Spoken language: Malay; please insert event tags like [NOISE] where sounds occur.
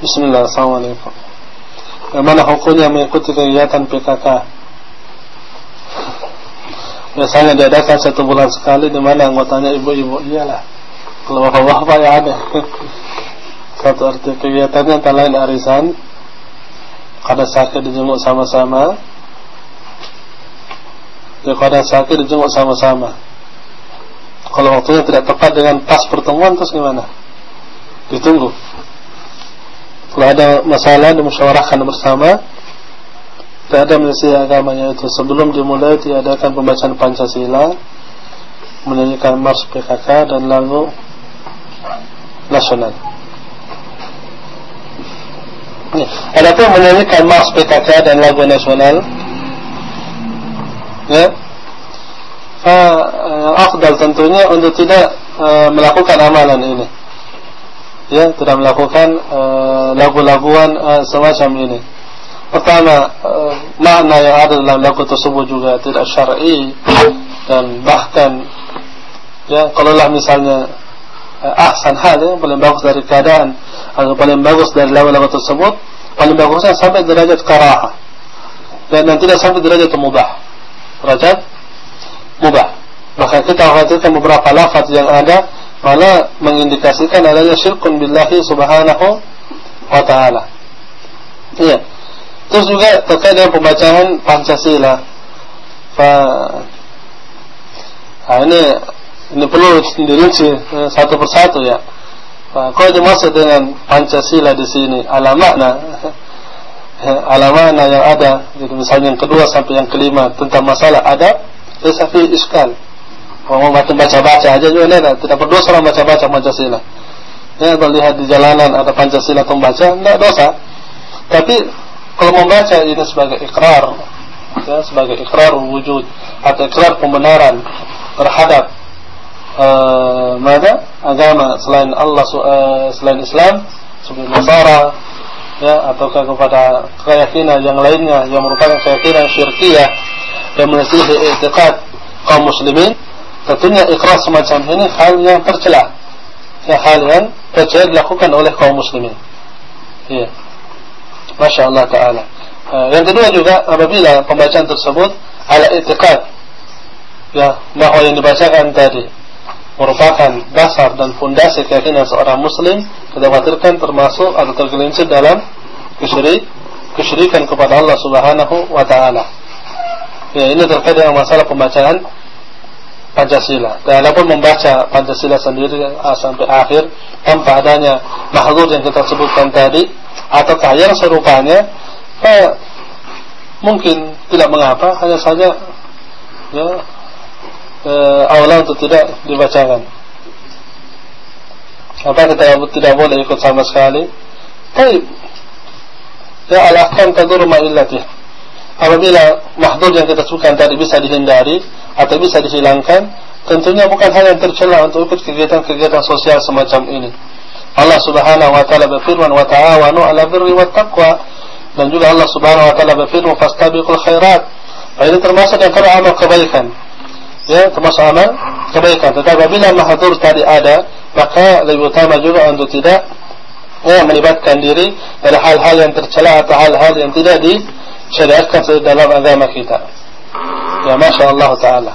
Bismillah, Assalamualaikum. Bagaimana hukumnya mengikuti kegiatan PKK Biasanya diadakan satu bulan sekali di mana anggotanya ibu-ibu. Iyalah Kalau bapak-bapak ya ada. [LAUGHS] Satu arti kegiatannya antara lain arisan Kada sakit dijenguk sama-sama. Ya kada sakit dijenguk sama-sama. Kalau waktunya tidak tepat dengan pas pertemuan Terus gimana? Ditunggu Kalau ada masalah Dimusyawarahkan bersama. Tidak ada menyesuai agamanya itu. Sebelum dimulai diadakan pembacaan Pancasila Menyanyikan Mars PKK dan lagu Nasional. Ada pun menyanyikan Mars PKK dan lagu nasional Ya. Uh, Afdal tentunya untuk tidak uh, melakukan amalan ini Ya, tidak melakukan uh, lagu-laguan uh, semacam ini. Pertama, uh, makna yang ada dalam lagu tersebut juga tidak syar'i Dan bahkan Ya, kalau lah misalnya uh, Ahsan hal ya, paling bagus dari keadaan atau paling bagus dari lagu-lagu tersebut paling bagusnya sampai derajat karaha dan nanti tidak sampai derajat mubah. Derajat mubah. Maka kita khawatirkan beberapa lafaz yang ada malah mengindikasikan adanya syirkun billahi subhanahu wa ta'ala. Iya terus juga terkait dengan pembacaan Pancasila. Fa nah, ini ini perlu dirinci eh, satu persatu ya. Kau dimaksud dengan Pancasila di sini? Ala makna ala makna yang ada. Jadi misalnya yang kedua sampai yang kelima tentang masalah adab bisa fi iskal kalau mau baca-baca aja juga tidak tidak berdosa orang baca-baca Pancasila. Ya kalau lihat di jalanan ada Pancasila membaca tidak dosa. Tapi kalau membaca ini sebagai ikrar ya, sebagai ikrar wujud atau ikrar pembenaran terhadap uh, mana? Agama selain Allah uh, selain Islam seperti Nasara ya ataukah kepada keyakinan yang lainnya yang merupakan keyakinan syirkiyah yang menyelisihi i'tiqad kaum muslimin tentunya ikrar semacam ini hal yang tercela. Ya hal yang tercela dilakukan oleh kaum muslimin. Ya. Masya Allah Ta'ala. Uh, yang kedua juga apabila pembacaan tersebut ala i'tiqad ya bahawa yang dibacakan tadi merupakan dasar dan fondasi keyakinan seorang muslim kita termasuk atau tergelincir dalam kesyirik kesyirikan kepada Allah Subhanahu wa taala. Ya, ini terkait dengan masalah pembacaan Pancasila. Dan apapun membaca Pancasila sendiri ah, sampai akhir tanpa adanya mahdzur yang kita sebutkan tadi atau yang serupanya eh, mungkin tidak mengapa hanya saja ya uh, awalan untuk tidak dibacakan. Apa kita tidak boleh ikut sama sekali? Tapi ya alahkan tadur ma'illati. Apabila mahdur yang kita sebutkan tadi bisa dihindari atau bisa dihilangkan, tentunya bukan hal yang tercela untuk ikut kegiatan-kegiatan sosial semacam ini. Allah Subhanahu wa taala berfirman wa ta'awanu 'ala birri wat taqwa dan juga Allah Subhanahu wa taala berfirman fastabiqul khairat. Nah, ini termasuk yang amal kebaikan ya termasuk amal kebaikan tetapi apabila mahdur tadi ada maka lebih utama juga untuk tidak ya melibatkan diri pada hal-hal yang tercela atau hal-hal yang tidak disyariatkan dalam agama kita ya masya Allah taala